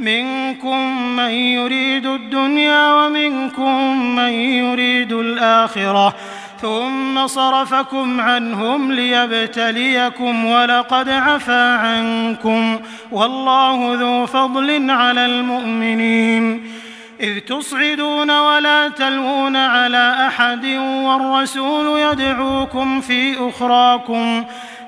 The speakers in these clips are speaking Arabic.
منكم من يريد الدنيا ومنكم من يريد الآخرة ثم صرفكم عنهم ليبتليكم ولقد عفا عنكم والله ذو فضل على المؤمنين إذ تصعدون ولا تلوون على أحد والرسول يدعوكم في أخراكم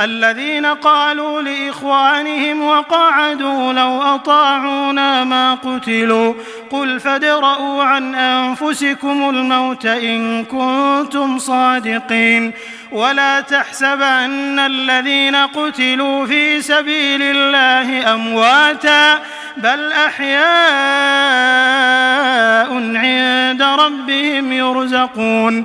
الذين قالوا لإخوانهم وقعدوا لو أطاعونا ما قتلوا قل فادرؤوا عن أنفسكم الموت إن كنتم صادقين ولا تحسبن الذين قتلوا في سبيل الله أمواتا بل أحياء عند ربهم يرزقون